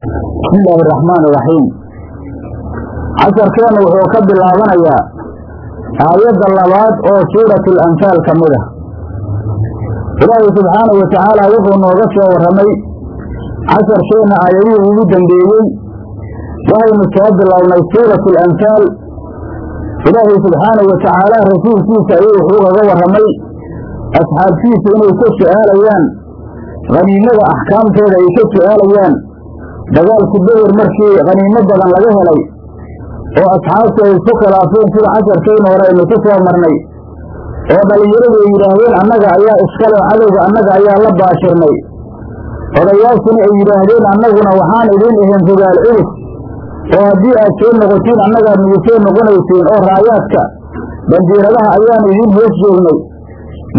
bismi illaahi araxmaan iraxiim casharkeennu wuxuu ka bilaabanayaa aayadda labaad oo suuratu alanfaal ka mid ah. Ilaahay subxaanahu wa tacaala wuxuu nooga soo warramay casharkeenna aayadihii ugu dambeeyey waxaynu soo bilownay suuratu alanfaal ilaahay subxaanahu wa tacaala rasuulkiisa ayuu wuxuu kaga warramay asxaabtiisa inay ka su'aalayaan khaniimada axkaamteeda ay ka su'aalayaan dagaalku beder markii khaniimo badan laga helay oo asxaabtu ay isku khilaafeen sida casharkayna hore aynu ku soo marnay oo dhallinyaradu ay yidhaahdeen annaga ayaa iskale cadowga annaga ayaa la baashirnay. Odayaashuna ay yidhaahdeen annaguna waxaan idiin ahayn fogaal culus oo haddii aad soo noqotiin annagaa nugu soo noqonaysiin oo raayaadka bandiiradaha ayaanu idiin hoos joognay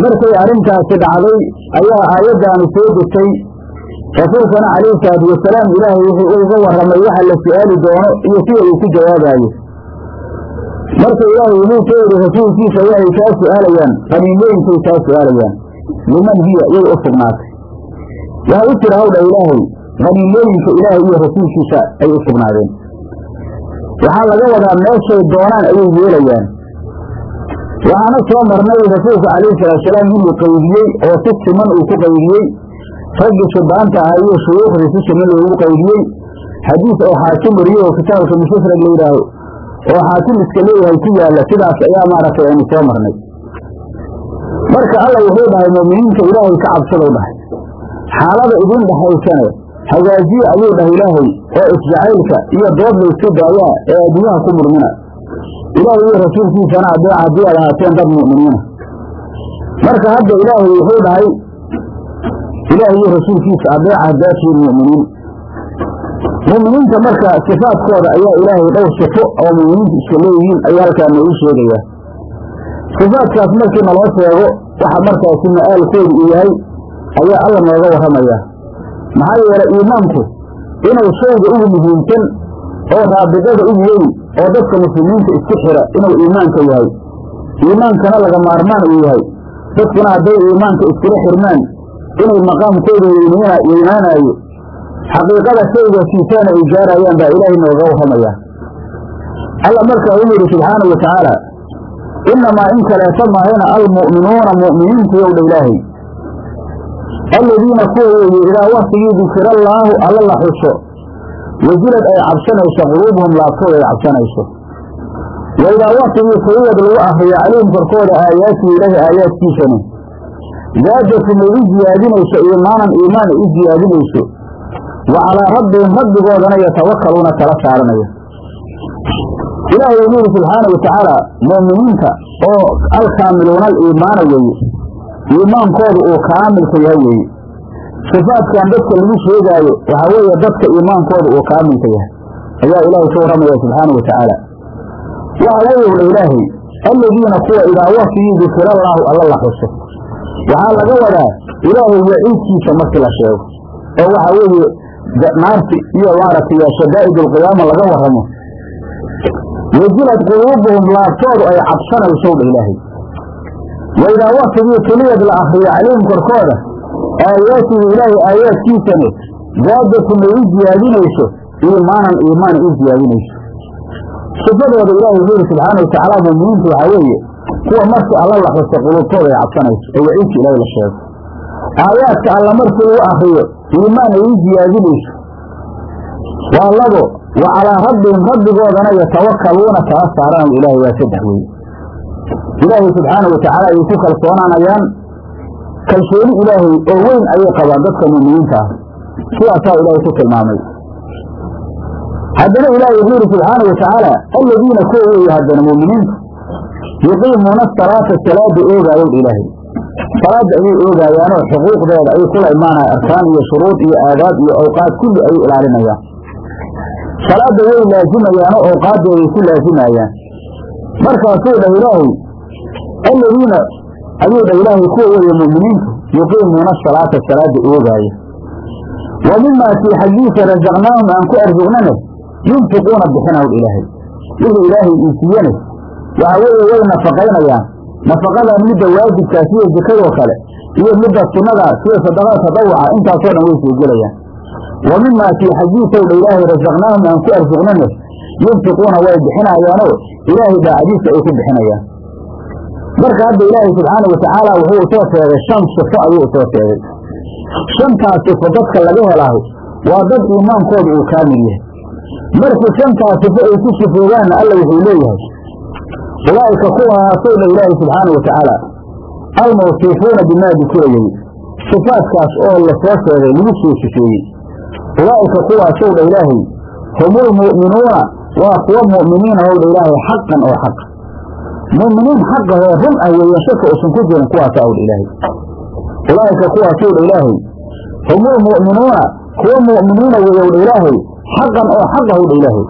markay arrintaasi dhacday ayaa aayaddaanu soo degtay rasuulkana calayhi salaatu wasalaam ilaahay wuxuu uga warramay waxa la su'aali doono iyo sida uu ku jawaabaayo marka ilaahay wuxuu ka yidhi rasuulkiisa waxay kaa su'aalayaan qaniimooyinkay kaa su'aalayaan liman hiya yay u sugnaatay. Waxay u tira hawdha ilaahay qaniimooyinka ilaahay iyo rasuulkiisa ay u sugnaadeen. Waxaa laga wadaa meeshay doonaan ayay yeelayaan. Waxaana soo marnay rasuulka calayhi salaatusalaam inuu qaydiyey oo si siman uu ku qaydiyey raggii subaanta ahaa iyo shuyuukhdii si siman loogu qaydiyey xadiis oo xaakim wariye oo kitaabka musafrag la yidhaaho oo xaakim iska leeyahay ku yaalla sidaas ayaa maaragtay aynu soo marnay. Marka alla wuxuu dhahay mu'miniinta ilaahay ka cabsadow dhahay. Xaalada idin dhaxaysane hagaajiye ayuu dhahay ilaahay oo isjacaylka iyo dood layska daayaa ee adduunyaha ku murmina. Ilaahay iyo rasuulkiisana haddii aad ahaateen dad mu'miniina marka hadda ilaahay wuxuu dhahay ilaahay rasuulkiisa adeeca haddaatihiin mu'miniin. Mu'miniinta marka sifaadkooda ayaa ilaahay dhowr sifo oo mu'miniintu iska leeyihiin ayaa halkaa noogu sheegayaa sifaadkaas markii naloo sheego waxa markaasi ma'aalkoodu uu yahay ayaa alla nooga warramayaa maxaa yeelay iimaanku inuu shayga ugu muhiimsan oo raabidada ugu weyn oo dadka muslimiinta isku xira inuu iimaanka yahay. Iimaankana laga maarmaan uu yahay. Dadkuna hadday iimaanka iskula xirmaan inay maqaamkooda weynaanaayo xaqiiqada shayga siitaana ay gaarayaan baa ilaahay nooga warramayaa alla markaa wuxuu yidhi subxaana wa tacaala innamaa in kaleeto maahayna almu'minuuna mu'miniintu yowdha ilaahay. Alladiina kuwa weeye idaa dukira allaahu alla la xuso. Wajilad ay cabsanayso quluubuhum laabtooda ay cabsanayso. Wa idaa waktigii lagu akriyo calayhim korkooda aayaatihi ilaahi aayaadkiisani zaadatum ay u ziyaadinayso iimaanan iimaan ay u ziyaadinayso wa calaa rabbihim rabbigoodana yatawakaluuna tala saaranaya. Ilaahay wuxuu yidhi subxaana wa tacaala mu'miniinta oo alkaamiluuna aliimaana weeye iimaankoodu uu kaamilka yahay weeye. Sifaadkan dadka lagu sheegaayo waxaa weeye dadka iimaankooda uu kaamilka yahay. Ayaa ilaahay ka warramaya subxaana wa tacaala. Waxa weeyowdha ilaahay alladiina kuwa idaa waktigii dukira allaahu alla la xuso waxaa laga wadaa ilaahay waciidkiisa markii la sheego. Oo waxa weeye naarti iyo maaragtay shadaa'id alqiyaama laga warramo. Wajilad quluubuhum laabtoodu ay cabsanaysow dha ilaahay wa idaa waktigii tuliyad la akriyo calayhim korkooda aayaatihi ilaahay aayaadkiisane zaadatum ay u ziyaadinayso iimaanan iimaan u ziyaadinayso sifadooda ilaahay wuxuu yidhi subxaana wa tacaala muuminiintu waxaa weeye kuwa markii alla la xuso quluubtooda ay cabsanayso oo waciidka ilaahay la sheego aayaadka alla markii lagu akriyo iimaan ay u ziyaadinayso waa labo wa calaa rabbihim rabbigoodana yatawakaluuna tala saaran ilaahay waa saddex weeye ilaahay subxaana wa tacaala ayay ku kalsoonaanayaan. Kalsooni ilaahay oo weyn ayay qabaan dadka mu'miniinta ah. Sidaasaa ilaahay ku tilmaamay. Haddana ilaahay wuxuu yidhi subxaana wa tacaala alladiina kuwa weeye haddana mu'miniintu yuqiimuuna asalaata salaada oogaayow ilaahay. Salaada ayay oogaayaanoo xuquuqdeeda ayay kula imaanaya arkaan iyo shuruud iyo aadaab iyo awqaad kulli ayay ilaalinayaan salaada way laazimayaanoo awqaaddooday ku laazimayaan markaasuu dhah ilaahay alladiina ayuu dhah ilaahay kuwa weeye mu'miniintu yuqiimuuna asalaata salaada oogaaya wa mimaa kii xaggiisa rasaqnaahum aan ku arsuqnane yunfiquuna bixinaw ilaahay. Wixii ilaahay ii siiyane waxa weeye way nafaqaynayaan. Nafaqadan midda waajibkaa sida zekadoo kale iyo midda sunnadaa sida sadaqada tadawuca intaasoo dhan way soo gelayaan. Wa mimaa kii xaggiisow dha ilaahay rasaqnaahum aan ku arsuqnane yunfiquuna way bixinayaanoo ilaahay daacadiisa ay ku bixinayaan. Marka hadda ilaahay subxaana watacaala wuxuu u soo sheegay shan sifo ayuu u soo sheegay. Shantaas sifo dadka laga helaaho waa dad iimaankooda uu kaamil yahay. Markii shantaas sifo ay ku sifoogaanna alla wuxuu leeyahay ulaa'ika kuwaasow dha ilaahay subxaana watacaala almawsuufuuna bimaa dukirayay sifaadkaas oo la soo sheegay lagu soo sifeeyey. Ulaa'ika kuwaasow dha ilaahay. Humulmu'minuuna waa kuwa mu'miniina ow ilaahay xaqan oo xaqa mu'miniin xaqahoo run ah weeyaan shaka uusan ku jirin kuwaasa ow dha ilaahay. Ulaa'ika kuwaasow dha ilaahay. Humulmu'minuuna kuwa mu'miniina weeyow dha ilaahay. Xaqan oo xaqahu dha ilaahay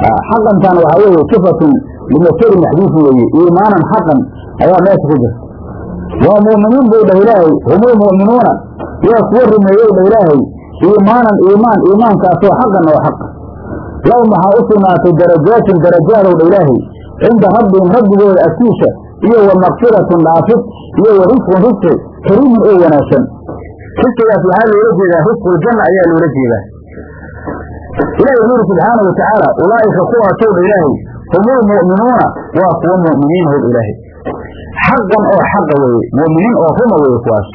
xaqantan waxaa weeye sifatun limasari maxduufi weeye iimaanan xaqan ayaa meesha ku jirta waa mu'miniin buu dhah ilaahay humulmu'minuuna waa kuwa rumeeyow dha ilaahay iimaanan iimaan iimaankaasoo xaqan oo xaqa lahum waxaa u sugnaatay darajaatin darajaadow dha ilaahay cinda rabbihim rabbigooda agtiisa iyo wa makfiratun dhaafid iyo wa risqun risqi kariimin oo wanaagsan. Risqigaas waxaa loola jeedaa risquljanna ayaa loola jeedaa ilahi wuxu uri subxaana watacaala ulaa'ika kuwaasow dha ilaahay humulmu'minuuna waa kuwa mu'miniin howdha ilaahay. Xaqan oo xaqa weeye mu'miniin oo ruma weeye kuwaas.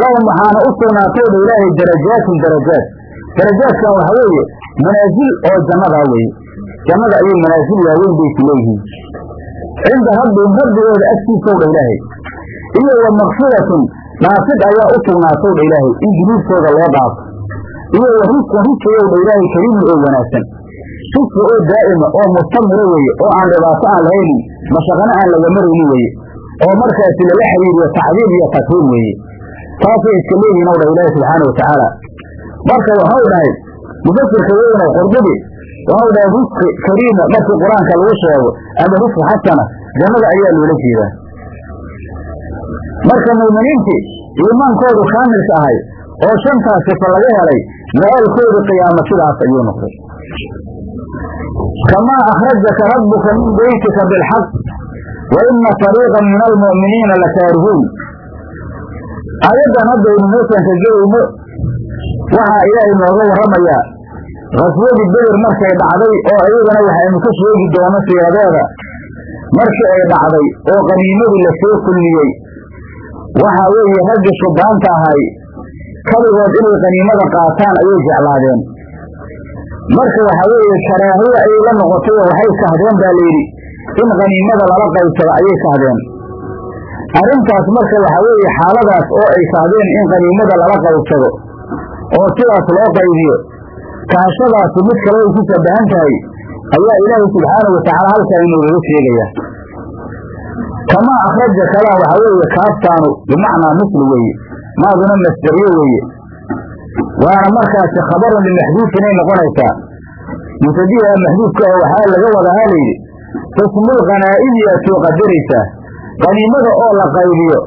Lahum waxaana u sugnaatay dha ilaahay darajaatin darajaat darajaadkan waxa weeye manaasil oo jannadaa weeye. Jannada ayay manaasil waaweyn bayku leeyihiin. Cinda rabbihim rabbigooda agtiisow dha ilaahay. Iyo wa makfiratun dhaafid ayaa u sugnaatow dha ilaahay. In dunuubtooda loo dhaafo iyo wa risqan risqigow dha ilaahay kariimin oo wanaagsan. Risqi oo daa'ima oo mustamiro weeye oo aan dhibaato aan lahaynin mashaqano aan laga maraynin weeye oo markaasi lala xiriiriyo tacdiim iyo takriim weeye. Taasay iska leeyihiin ow dha ilaahi subxaana watacaala marka waxau dhahay mufasirka weyno qurdubi waxau dhahay risqi kariima markii qur'aanka lagu sheego ama risqi xasana jannada ayaa loola jeedaa. Marka mu'miniintii iimaankoodu kaamilka ahay oo shantaas sifa laga helay ma-aalkoodu qiyaamo sidaas ayuu noqday. Kamaa akhrajaka rabbuka min beytika bilxaq wa ina fariiqan min almu'miniina lakaarihuun aayaddan haddaynu meeshan ka gelayno waxaa ilaahay nooga warramayaa khaswadii beder markay dhacday oo iyadana waxaynu ka sheegi doono siiradeeda markii ay dhacday oo qaniimadii la soo kulmiyey waxaa weeye raggii shubaanta ahay kaligood inay qaniimada qaataan ayay jeclaadeen. Marka waxaa weeye karaahiye ayay la noqotay oo waxay kahdeen baa layidhi in qaniimada lala qaybsado ayay kahdeen arrintaas marka waxaa weeye xaaladaas oo ay kahdeen in qaniimada lala qaybsado oo sidaas loo qaybiyo kahashadaasi mid kale ay ku shabahan tahay ayaa ilaahay subxaana watacaala halkaa inoogaga sheegaya. Kamaa akhraja kalaa waxaa weeye kaaftaanu bimacnaa misli weeye maaduna masdariye weeye. Waana markaasi khabarun limaxduufin ay noqonaysaa. Mubtadiha maxduufka oo waxaa laga wadahaa layidhi qismul qanaa'imi aad soo qadaraysaa qaniimada oo la qaybiyo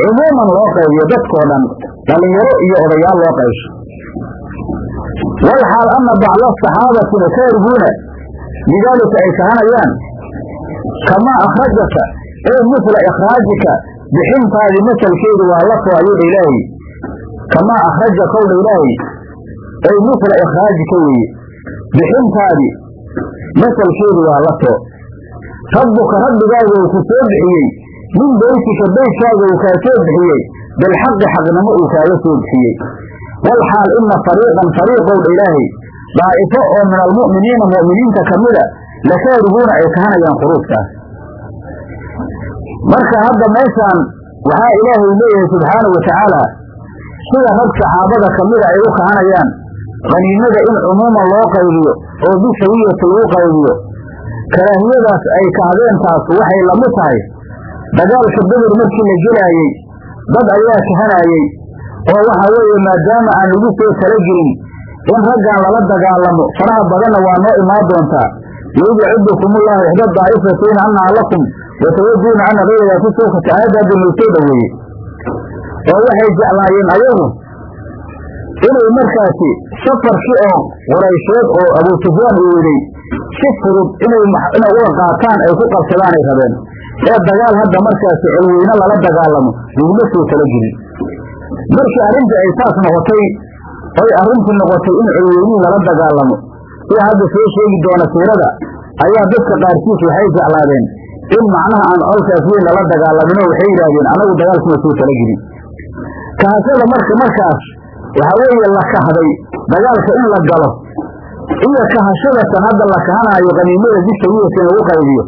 cumuuman loo qaybiyo dadkoo dhan dhalinyaro iyo odayaal loo qaybsho. Walxaal ana bacda asaxaabatina kaarihuuna lidaalika ay kahanayaan kamaa akhrajaka ee misla ikhraajika bixintaadii masalkeedu waa la soo ayuudha ilaahay. Kamaa akhraja kowdha ilaahay. Ay misla ikhraajika weeye. Bixintaadii masalkeedu waa la soo. Rabbuka rabbigaaga uu ku soo bixiyey. Min beytika beytkaaga uu kaa soo bixiyey. Bilxaqi xaqnimo uu kaaga soo bixiyey. Walxaal ina fariiqan fariiqowdha ilaahay. Daa'ifo oo min almu'miniina mu'miniinta ka mida lakaarihuuna ay kahanayaan khuruujkaas marka hadda meeshaan waxaa ilaahay leeyahay subxaanau watacaala sida rag saxaabada ka mida ay u kahanayaan qaniimada in cumuuman loo qaybiyo oo bisawiyati lagu qaybiyo. Karaahiyadaas ay kahdeen taas waxay la mid tahay dagaalka beder markii la gelaayey dad ayaa kahanaayey oo waxa weeye maadaama aan lagu soo talagelin in raggan lala dagaalamo faraha badanna waa noo imaan doontaa. Yaid yacidukum ullahu ixda daa'ifatayn annaha lakum watawaduuna ana gayradaa ku sookata noo soo dhoweeyey oo waxay jeclaayeen ayagu inay markaasi safarkii oo quraysheed oo abuu sufyaan uu yidhay si fudud inay uga qaataan ay ku qabsadaanay rabeen ee dagaal hadda markaasi colweyne lala dagaalamo laguma soo talagelin markii arrintii ay saas noqotay oy arrintii noqotay in colweynihii lala dagaalamo sida hadda soo sheegi doona siirada ayaa dadka qaarkiis waxay jeclaadeen in macnaha aan colkaas weyn lala dagaalamino waxay yidhaahdeen anagu dagaalkuma soo talagelin kahashada marka markaas waxaa weeye la kahday dagaalka in la galo iyo kahashadatan hadda la kahanaayo qaniimada bisawiyatan lagu qaybiyo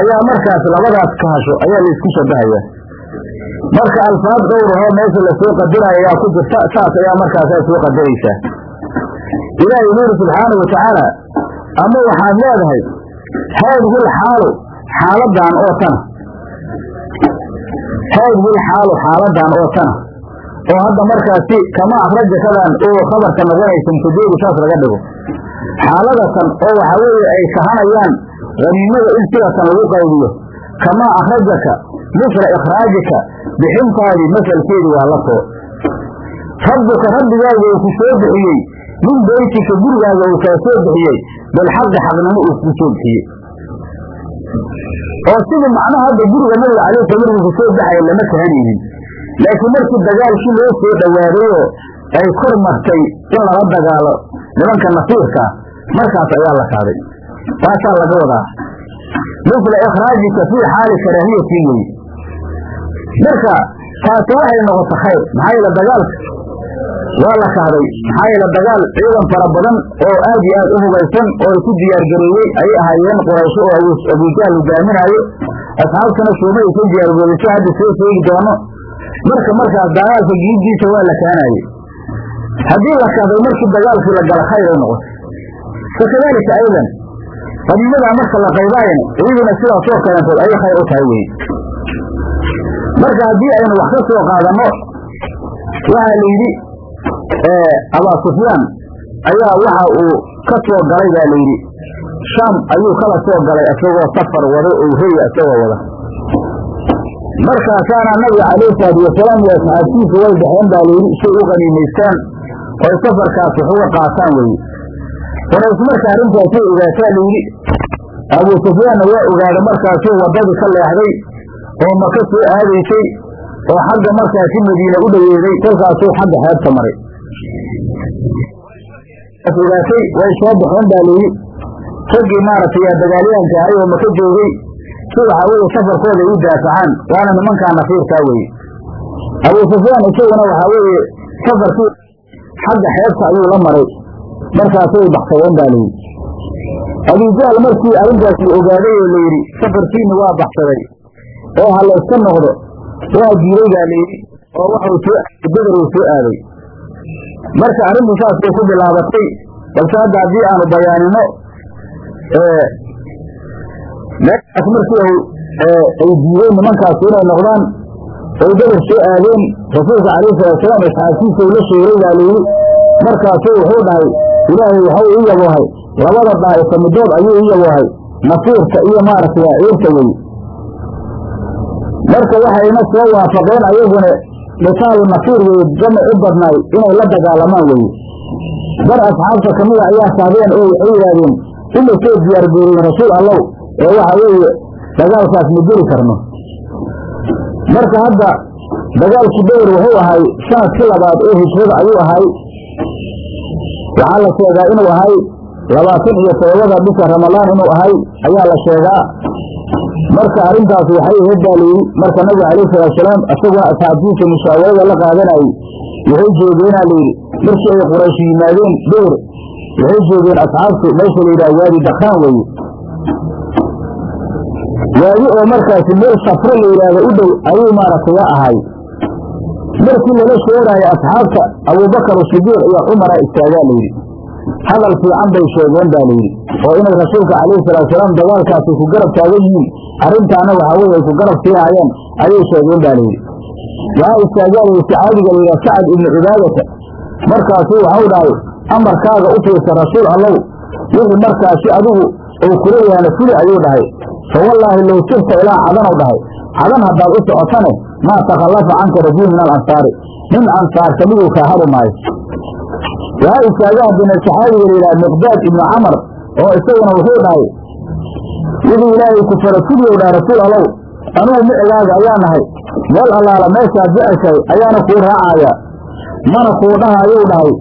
ayaa markaas labadaas kahasho ayaa la isku shabahayaa marka alfaad dhowrahoo meesha la soo qadiraayo ayaa ku jirta saas ayaa markaasaa soo qadaraysaa ilaahay wuxu yuri subxaana wa tacaala ama waxaad leedahay haadihi lxaalu xaaladan oo tana haadihi lxaalu xaaladan oo tana oo hadda markaasi kama akrajakadan oo khabarka noqonaysa mutadeedi saas laga dhigo. Xaaladatan oo waxaa weeye ay kahanayaan haniimada in sidatan lagu qaybiyo. Kamaa akhrajaka misla ikhraajika bixintaadii masalkeedi waa la soo. Rabbuka rabbigaaga uu ku soo bixiyey min beytika gurigaaga uu kaa soo bixiyey bilxaqi xaqnimo uu ku soo bixiyey oo sidii macnaha hadda guriga nabiga calay sala markuu ku soo baxaya lama kahanaynin laakiin markii dagaalkii loo soo dhowaadayoo ay kor martay in lala dagaalo nimanka nasiirkaa markaas ayaa la kaaday. Taasaa laga wadaa. Misla ikhraajika fii xaali karaahiyatii weyi marka taasi waxay noqota khayr. Maxaa yeele dagaalka waa la kahday maxaa yeele dagaal ciidan fara badan oo aad iyo aad u hubaysan oo ku diyaargareeyey ayay ahaayeen quraysho oo abujaal hogaaminaayo asxaabtuna sooma aysan diyaargareyso hadda soo sheegi doono. Marka markaas dagaalka giidiisa waa la kaanaayey haddii la kahday markii dagaalkii la gala khayr ay noqotay. Fakadalika aydan. Qaniimadaa marka la qaybaayana iyaduna sidaasoo kalentood ayay khayr u tahay weye marka haddii aynu wax ka soo qaadanno waxaa la yidhi abaa sufyaan ayaa waxa uu ka soo galay baa layidhi shaam ayuu kala soo galay isagoo safar wada oo hoya isagoo wada. Markaasaana nabiga calayhi salaatu wasalaam iyo asxaabtiisa way baxeen baa layidhi say u qaniimaystaan oy safarkaas wax qaataan weye qurays marka arrintaasay ogaataa layidhi abuu sufyaanna waa ogaada markaasuu waddadii ka leexday oo maka soo aadaysay oo xagga markaasi madiine u dhoweeday kolkaasuu xagga xeebta maray. Ogaatay way soo baxeen baa layidhi raggii maaragtay yaa dagaalyahanka ahay oo maka joogay? Si waxaa weeye safarkooda u daafacaan waana nimankaa nafiirkaa weye abuu sufyaan isaguna waxaa weeye safarkii xagga xeebta ayuu la maray. Markaasay baxsadeen baa layidhi abujahl markii arrintaas la ogaaday oo layidhi safarkiina waa baxsaday. Oo ha layska noqdo waa diiday baa layidhi oo waxuu soo beder uu soo aaday. Marka arrintu saasay ku bilaabatay balse hadda haddii aanu bayaanino meeshaas markii ay diideen nimankaasi inay noqdaan ay beder soo aadeen rasuulka calayhi salaatusalaam asxaabtiisa uu la sheegay baa layidhi markaasuu wuxuu dhahay ilaahay waxau ii yaboohay labada daa'ifo middood ayuu ii yaboohay nasiirka iyo maaragtay ciirta weye marka waxayna soo waafaqeen ayaguna dhitaalu nasiir weye jamac u badnaay inay la dagaalamaan weye dar asxaabta kamida ayaa saabeen oo waxay yidhaahdeen ina soo diyaargooriyeen rasuul allow ee waxa weeye dagaalkaas ma geli karno. Marka hadda dagaalkii beder wuxuu ahay sannadkii labaad oo hijrada ayuu ahay. Waxaa la sheegaa inuu ahay labaatan iyo todobada bisha ramadaan inuu ahay ayaa la sheegaa marka arrintaas waxay ahayd baa layidhi marka nabiga calayhi salaatusalaam isaguna asxaabtiisa mushaawarada la qaadanayey waxay joogeenaa layidhi markii ay quraysh yimaadeen beder waxay joogeen asxaabtu meesha la yidhaha waadi dakhaan weye waadi oo markaasi meel safro la yidhaahdo u dhow ayuu maaragtay ahay. Markii lala sheegaayo asxaabta abuubakar sidiiq iyo cumara istaagaa layidhi hadal fiican bay sheegeen baa layidhi oo inay rasuulka calayhi salaatusalaam dagaalkaasi ku garab taagan yihiin arrintaana waxaa weye ay ku garab siinaayeen ayay sheegeen baa layidhi waxaa istaagaa layidhi saxaabiga layidhaha sacad ibnu cibaadata markaasuu waxau dhahay amarkaaga u fiirsa rasuul allow wixii markaasi adigu uu kula yaana fuli ayuu dhahay. Fa wallaahi low sirta ilaa cadanu dhahay. Cadan haddaad u socotane maa takhallafa canka rajul min alansaari nin ansaar kamiduu kaa hari maayo waxaa istaaga haddana saxaabiga layidhaha miqdaad ibnu camar oo isaguna wuxuu dhahay siduu ilaahay ku fara kuliyow dhaha rasuul allow anugu micigaaga ayaa nahay. Meel allaala meeshaad jeceshahay ayaana kuu raacayaa mana kuu dhaha ayuu dhahay.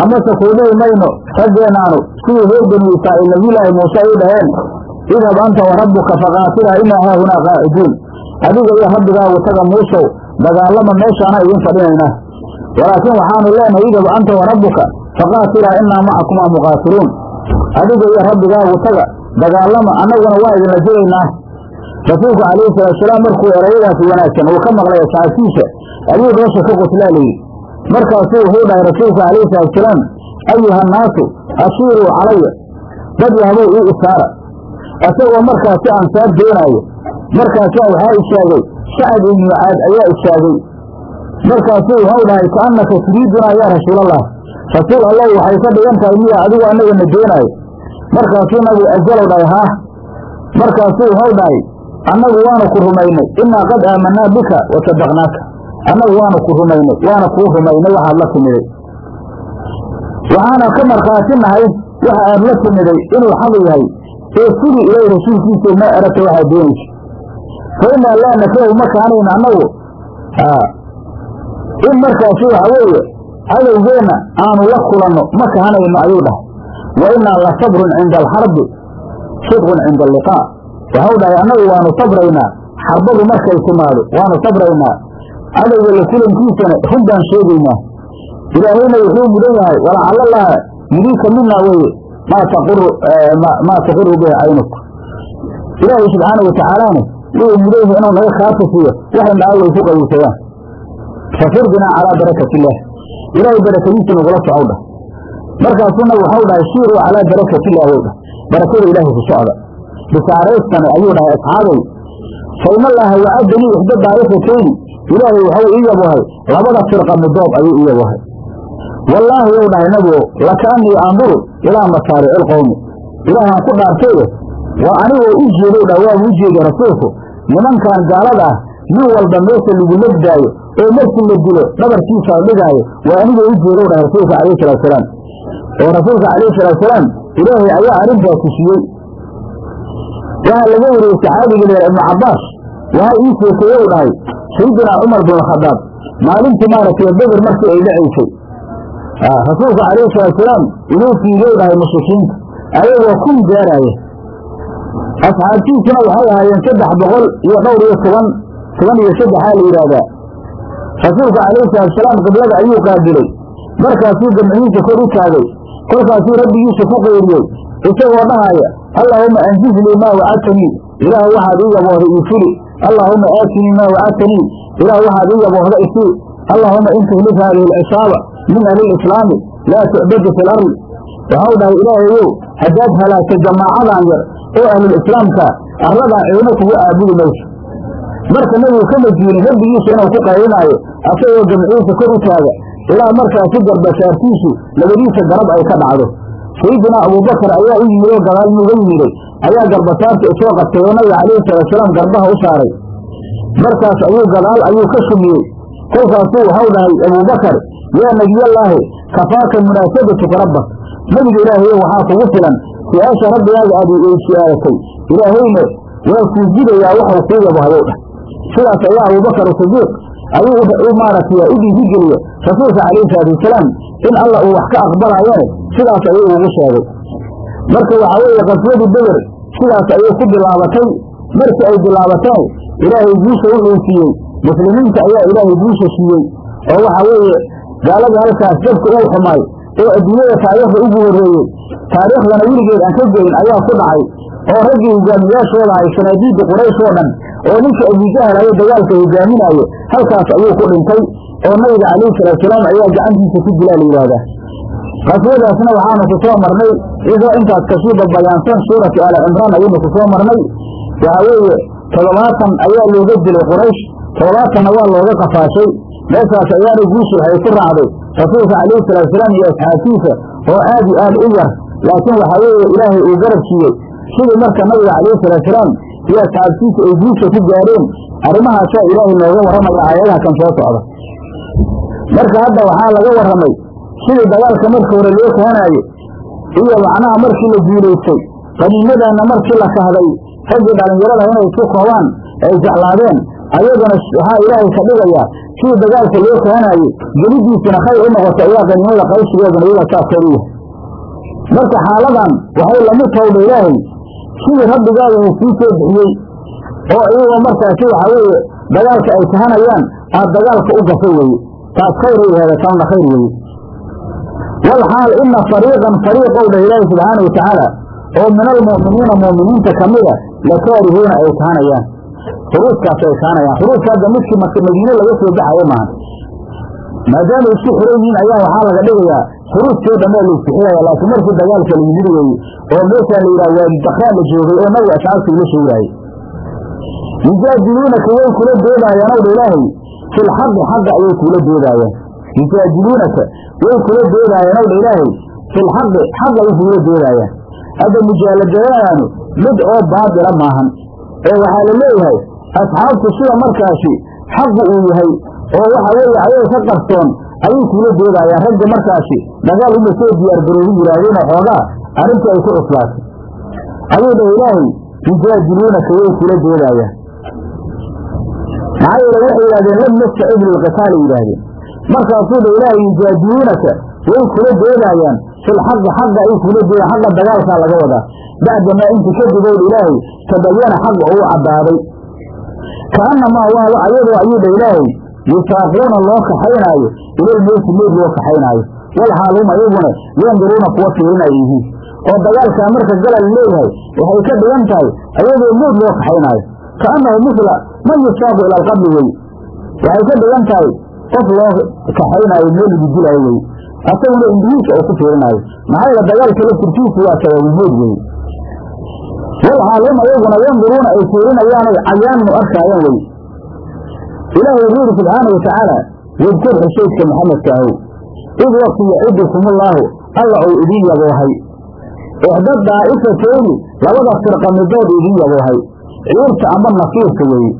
Amase kuu dhihi mayno raggeenaanu sidii reer bani israa'iil nabiyulaahi muuse ay dhaheen idhab anta wa rabbuka faqaatilaa inaa haahunaa qaaciduun. Adiga iyo rabbigaagu taga muusow dagaalama meeshaana idin fadhinaynaa walaakiin waxaanu leenahay idhab anta wa rabbuka faqaatilaa inaa macakumaa muqaatiluun adiga iyo rabbigaagu taga dagaalama annaguna waa idinla jiraynaa rasuulku calayhi salaatusalaam markuu erayadaasi wanaagsan uu ka maqlay asxaabtiisa ayuu meesha ka qoslaa layidhi markaasuu wuxuu dhahay rasuulku calayhi salaatusalaam ayuha annaasu ashiiruu calaya dad yahbow ii isaara isagoo markaasi ansaar doonaayo markaasaa waxaa istaagay sacad ibnu mucaad ayaa istaagay markaasuu wuxuu dhahay kaannaka turiidunaa yaa rasuulallah. Rasuul allah waxay ka dhigan tahay miya adigu annagana doonaayo markaasuu nabigu ajalow dhahay haah markaasuu wuxuu dhahay annagu waanu ku rumaynay. Innaa qad aamanaa bika wa sadaqnaaka. Annagu waanu ku rumaynay waana kuu rumaynay waxaad la timiday waxaana ka markhaati nahay waxa aad la timiday inuu xaq yahay ee sidii ilaahi rasuulkiisa ma erata waxaad doonaysa. Fa innaa laa nakahu ma kaanayna annagu in markaasi waxa weeye cadowgeenna aanu la kulanno ma kahanayno ayuu dhahay. Wa innaa la sabrun cinda alxarbi sidqun cinda alliqaa. Waxau dhahay annagu waanu sabraynaa xarbadu markay timaado waanu sabraynaa. Cadowga la kulankiisana run baan sheegaynaa ilaahayna wuxuu mudan yahay walacalallaha yuriika minaa weye maa taquru taqiru bihi caynuk. Ilaahay subxaana watacaalaana wuxuu mudan yahay inuu naga khaatasiiyo waxay naagay ku qabiisadaan fafir binaa calaa barakati illaah ilaahay barakadiisa nagula socow dhah markaasuu nabig waxau dhahay siiruu calaa barakati illaah ow dhah barakada ilaahay ku socda. Bisaaraystane ayuu dhahay asxaabay fa in allaaha wacadanii ixda daa'ifatayni waxau ii yabohay labada firqa midoob ayuu ii yabohay wallaahi ou dhahay nabigow lakaanii anduru ilaa masaarici lqowmi ilaahaan ku dhaartaye waa anigoo u jeedow dhah waa u jeeda rasuulku. Nimankan gaalada ah nin walba meesha lagu legdaayo oo markii la dilo dhabarkiisa dhigaayo waa anigoo u jeedow dhah rasuulka calayhi salaatusalaam oo rasuulka calayhi salaatusalaam ilaahay ayaa arrintaa tusiyey waxaa laga wariyey saxaabiga leer ibnu cabbaas waxaa ii sheekeeye u dhahay sayidinaa cumar bin alkhadaab maalintii maaragtay beder markii ay dhacaysay rasuulka calayhi salaatusalaam inuu fiidiyow dhahay mushrikiinta ayagoo kun gaaraaya asxaabtiisuna waxay ahaayeen saddex boqol iyo dhowr iyo toban toban iyo saddexaa la yidhaahdaa. Rasuulka calayhi salaatusalaam qiblada ayuu qaabilay. Markaasuu gamcihiisa kor u taagay kolkaasuu rabbigiisa ku qayriyey isagoo dhahaaya allaahuma anjiz lii maa wacadtanii ilaah waxaad ii yaboohda ii fuli aatinii maa wacadtanii ilaah waxaad ii yaboohda isii allaahuma in tuhlif haadihi alcisaaba min ahli lislaami laa tucbadu fi lardi waxau dhahay ilaahayow haddaad halaagta jamaacadan yar oo ahlulislaamka arladaa cidna kugu aabudi mayso marka nebigu kama jiirin rabbigiisa inuu ku qaylinaayo asagoo jamciisa kor u taaga ilaa markaasi garbasaartiisu labadiisa garab ay ka dhacdo. Sayidinaa abuubakar ayaa u yimid oo gadaal inuga yimiday ayaa garbasaarta isoo qabtay oo nabiga calayhi salaatusalaam garbaha u saaray. Markaas ayuu gadaal ayuu ka shumiyey kolkaasuu waxau dhahay abuubakar yaa nebiyallaahi kafaaka munaasabatuka rabbak nebiga ilaahayo waxaa kugu filan su'aasha rabbigaaga aad su'aalatay ilaahayna waa kuu gudayaa waxau kuu yabohayow dhah sidaas ayaa abuubakar sidiiq ayuu maaragtay u dhiirigeliye rasuulka calayhi salaatu wasalaam in alla uu wax ka aqbalaayane sidaas ayuu ugu sheegay. Marka waxaa weeye qaswadii beder sidaas ayay ku bilaabatay. Markii ay bilaabateen ilaahay guusha wuxuu siiyey muslimiinta ayaa ilaahay guusha siiyey. Oo waxaa weeye gaaladii halkaas jabka uu xumaay oo adduunyada taariikhda ugu horreeyey taariikhdana weligeed aan ka gelin ayaa ku dhacay oo raggii hogaamiyaashooda ahay sanaadiidda quraysh oo dhan oo ninka abujahal ayo dagaalka hogaaminaayo halkaas ayuu ku dhintay oo nabiga calayhi salaatusalaam ayaa gacantiisa ku dilaa la yidhaahdaa. Qaswadaasna waxaanu ku soo marnay isoo intaas ka sii babayaansan suurati aali cimraan ayaynu ku marnay waxaa weeye toddobaatan ayaa looga dilay quraysh toddobaatanna waa looga qafaashay meeshaas ayaana guusha waxay ku raacday. Rasuulka calayhi salaatusalaam iyo asxaabtiisa oo aad iyo aad u yar laakiin waxaa weeye ilaahay uu garab siiyey. Sidii marka nabiga calayhi salaatusalaam iyo asxaabtiisa ay guusha ku gaareen arrimahaasaa ilaahay nooga warramaya aayadaha kan soo socda. Marka hadda waxaa laga warramay sidii dagaalka marka hore loo kahanaaye iyo macnaha markii la guulaystay qaniimadana markii la kahday raggii dhallinyarada inay isku koobaan ay jeclaadeen ayagana waxaa ilaahay ka dhigayaa sidii dagaalka loo kahanaaye gelidiisuna khayr u noqoto ayaa qaniimada qaybsigeeduna iyada saasoodu yahay marka xaaladan waxay la mid tawdha ilaahay sidii rabbigaaga uu kuu soo bixiyey oo iyagoo markaasi waxaa weeye dagaalka ay kahanayaan aad dagaalka u gasho weeye. Taas khayray aheeda tanna khayr weeye. Walxaal ina fariiqan fariiqow dha ilaahi subxaana wa tacaala oo min almu'miniina mu'miniinta kamida lakaarihuuna ay kahanayaan xuruuskaas ay kahanayaan xuruuska hadda midkii madiine laga soo baxayo maaha. Maadaama isku xiran yihiin ayaa waxaa laga dhigayaa. Xuruuskoo dhamee laisbixinaya laakiin markii dagaalka la yimid weeye oo meeshaa la yidhaha waadi dakraan la joogay oo nabiga asxaabtii la sheegaayey yujaadiluunaka way kula doodaayaan ow dha ilaahay filxaqi xaqa ayay kula doodaayaan yujaadiluunaka way kula doodaayaan ow dha ilaahay filxaqi xaqa ayay kula doodaayaan hadda mujaaladadaanu mid oo baadila maahan ee waxaa la leeyahay asxaabtu sida markaasi xaqu uu yahay oo waxa weeye ayaga ka qarsoon ayay kula doodaayaan ragga markaasi dagaal uma soo diyaargaroobi yidhaahdeen oo xoogaa arrintii ay ku cuslaatay. Ayuu dha ilaahay yujaadiluunaka way kula doodaayaan maxaa yeele waxay yidhahdeen lam nastacid lilqitaali yidhaahdeen. Markaasuu dha ilaahay yujaadiluunaka way kula doodaayaan filxaqi xaqa ay kula doodayan xaqa dagaalkaa laga wadaa. Bacdamaa inti kadib ow ilaahay tabayana xaqa uu caddaaday kaannamaa waaba ayadoo ayuu dha ilaahay yusaaquuna loo kaxaynaayo ilalmowti meyd loo kaxaynaayo walxaalum ayaguna yanduruuna kuwa fiirinay yihiin oo dagaalkaa marka gala la leeyahay waxay ka dhigan tahay ayadoo meyd loo kaxaynaayo kaannahu misla man yusaaqu ila alqabli wey waxay ka dhigan tahay qof loo kaxaynaayo meel lagu dilaayo wey asaguna indhihiisa oo ku fiirinaayo maxaa yeele dagaalka laftirkiisu waa sababumood wey walxaalum ayaguna yanduruuna ay fiirinayaano cayaannu arkaayaan wey ilaahay wuxuu yidhi subxaana wa tacaala wadkur xusaydka maxamedka ahow id waqti yacidukumullaahu alla uu idin yaboohay ixda daa'ifatayni labada firqa midood idin yaboohay ciirta ama nasiirka weeye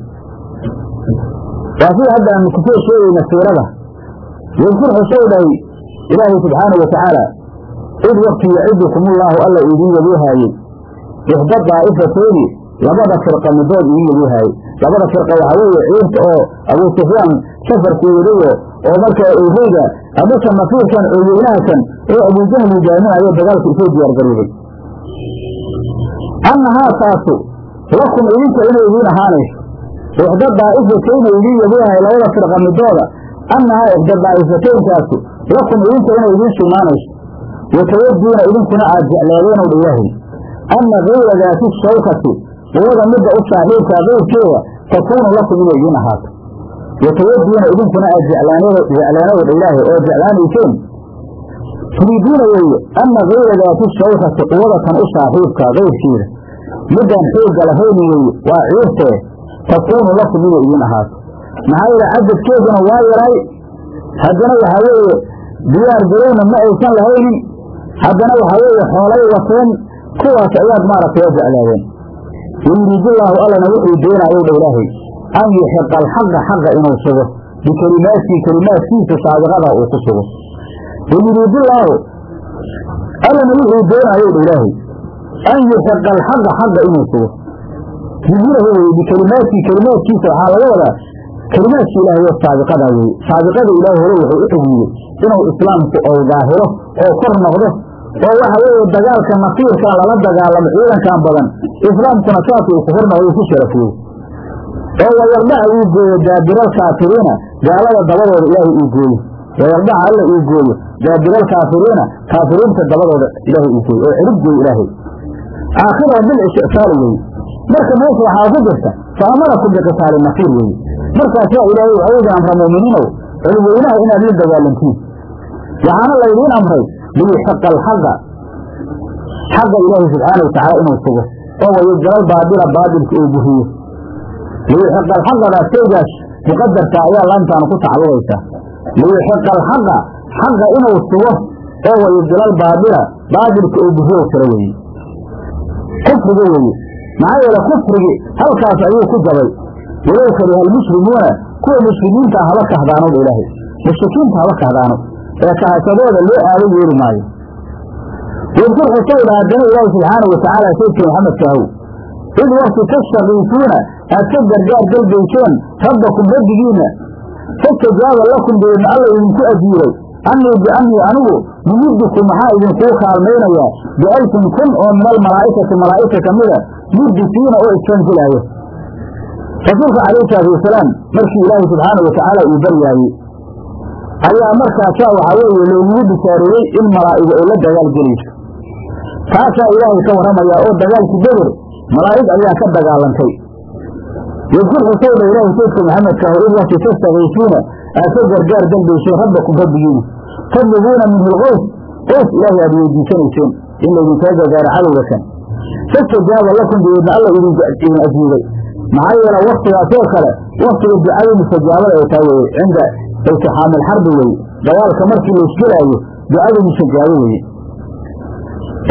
waa sida hadda aanu ku soo sheegayna siirada wadkur xusow dhahay ilaahay subxaana wa tacaala id waqti yacidukumullaahu alla idin yaboohaayey ixda daa'ifatayni labada firqa midood idin yaboohaayey labada firqa waxaa weeye ciirta oo abuu sufyaan safarkii wadayo oo markaa ooreyda amase nasiirkan ooyeynahakan oo abuujahl hogaaminayo dagaalka u soo diyaargaroobay annahaa taasu lakum idinka inay idiin ahaanayso. Ixda daa'ifatayna idiin yaboohayo labada firqa midooda annahaa ixda daa'ifataynkaasi lakum idinka inay idiin sugnaanayso watawaduuna idinkuna aad jecleedeen ow dhawaahay anna kayra daati shawkati quwada midda u saaxiibkaa qayrkeeda takuunu lakum inay idiin ahaato watawaduuna idinkuna aad jeclaanowdha ilaahay oo jeclaanayseen turiiduuna weeye anna kayra daati shawkati quwada u saaxiibkaa qayrkeeda midaan xoogga lahayni weeye waa ciirtee takuunu lakum inay idiin ahaato maxaa yeele cadadkeeduna waa yaray haddana waxaa weeye diyaar garowna ma aysan lahaynin haddana waxaa weeye xoolay wateen kuwaas ayaad maaragtay oo jeclaadeen. Wayuriidullaahu allana wuxuu doonaayou dha an yuxiqa alxaqa xaqa inuu sugo. Bikelimaatihi kelimaadkiisa saabiqada uu ku sugo. Wayuriidullaahu allana wuxuu doonaayow dha ilaahay an yuxiqa alxaqa xaqa inuu sugo. Yuhirahu weye bikelimaatihi kelimaadkiisa waxaa laga wadaa kelimaadka ilaahay oo saabiqada weye saabiqada ilaahay hore wuxuu u xugmiyey inuu islaamku ou daahiro oo kor noqdo oo waxa weeye dagaalka nasiirkan lala dagaalamo ciidankan badan islaamkuna saas uu ku hornoqdo ku sharafiyey oo wayardaca uu gooyo daabiral kaafiriina gaalada dabadooda ilaahay uu gooyo. wayardaca alla uu gooyo daabiral kaafiriina kaafiriinta dabadooda ilaahay uu gooyo oo cirib gooyo ilaahay. aakhirahu bilcishsaali weye marka meesha waxaa ku jirta fa amarakum biqitaali nasiir weye markaasaa ilaahay waxau idin amra muuminiinow cilweynaha inaad la dagaalantiin. waxaana laydiin amray liyuxiqa alxaqa xaqa ilaahi subxaana watacaala inuu sugo oo wayajala baadila baadilka uu buhiyo liyuxiqa alxaqada shaygaas muqadarka ayaa laantaanu ku tacalluqaysaa liyuxiqa alxaqa xaqa inuu sugo oo wayajala albaadila baadilka uu buhiyo kale weeye kufriga weeye maxaa yeele kufrigi halkaas ayuu ku jabay walow kariha almuslimuuna kuwa muslimiinta haba kahdaano dha ilaahay mushrikiinta haba kahdaano ee kahashadooda loo aado yeeli maayo. Wadkur xusayna haddana ilaahi subxaanau watacaala saydka maxamedka ahow id wakti tastakiisuuna aad ka gargaar dalbayseen rabbakum rabbigiina. Fastajaaba lakum dabeedna alla idinku ajiibay. Annii biannii anigu mumiddukum maxaa idinkuu kaalmaynayaa bialfin kun oo min almalaa'ikati malaa'igta ka mida murdisiina oo isfanjilaaya rasuulka calayhi salaatu wasalaam markii ilaahay subxaana wa tacaala uu baryaayey ayaa markaasaa waxaa weeye loogugu bishaareeyey in malaa'igu ay la dagaal gelayso. Taasaa ilaahay ka warramayaa oo dagaalkii beder malaa'ig ayaa ka dagaalantay. Yadkur xusayba ilaahay saydka maxamedka aho id tastakiisuuna aad ka gargaar dalbayseen rabbakum rabbigiina tadlubuuna minhu lqows qoys ilaahay aad weydiisanayseen in laydinkaa gargaaro cadowga kan. Fastajaaba lakum dabeedna alla idin ajiibay maxaa yeele waktigaasoo kale waktiga ducada mustajaabada ay tahay weye cinda iltixaami alxarbi weye dagaalka markii laysgelaayo ducada mustajaabo weye.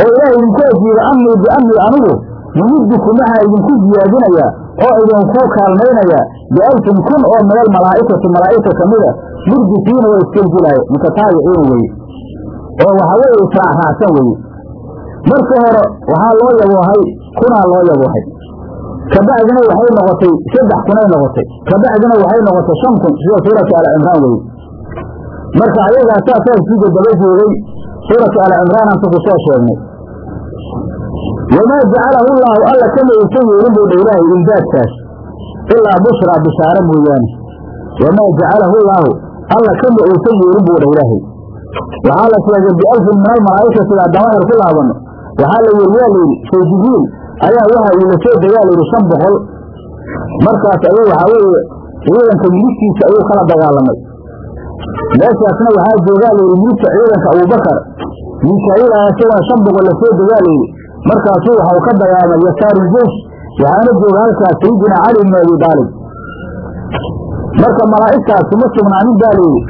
Oo ilaah idinku ajiiba annii biannii anigu mumiddukum waxaa idinku ziyaadinayaa oo idinkuu kaalmaynayaa bialfin kun oo min almalaa'ikati malaa'igta ka mida murdisiina waa iskeljilaaya mutataabiciina weye. Oo waxaa weeye israacraacsan weye. Marka hore waxaa loo yaboohay kunaa loo yaboohay kabacdina waxay noqotay saddex kunay noqotay. Kabacdina waxay noqotay shan kun sida suuratu alcimraan weye marka ayagaa saasaa suga daba joogay suuratu alcimraan antu ku soo sheegnay. Wamaa jacalahu llaahu alla kama uusan yeelin buu dha ilaahay imdaadkaas ilaa bushraa bishaare mooyaane. Wamaa jacalahu llaahu alla kama uusan yeelin buu dha ilaahay. Waxaa la sheegay bialfin min almalaa'ikati haddaan waxyar ku laabanno waxaa la yiri waa layidhi shay jibriil ayaa waxa uu la soo degaa layidhi shan boqol. Markaas ayuu waxaa weeye ciidanka miligtiisa ayuu kala dagaalamay. Meeshaasna waxaa joogaa layidhi miligta ciidanka abubakar miikaaiil ayaa isaguna shan boqol la soo degaa layidhi markaasuu ka dagaalamay yasaaru jeish waxaana jooga halkaas sayidina cali ibnu abi daalib marka malaa'igtaas kuma sugnaanin baa layidhi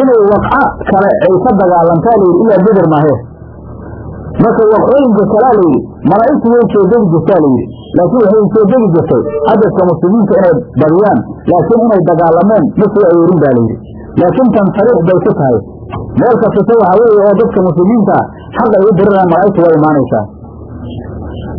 inay waqca kale ay ka dagaalantaa layidhi ilaa beder maahee marka waqooyinka kalaa layidhi malaa'igtu way soo degi jirtaa layidhi laakiin waxay soo degi jirtay cadadka muslimiinta inay badiyaan laakiin inay dagaalameen ma soo ayeerin baa layidhi laakiin tan sariix bay ku tahay. Meel kastase waxaa weeye oo dadka muslimiinta xaq ay u diriraan malaa'igtu waa imaanaysaa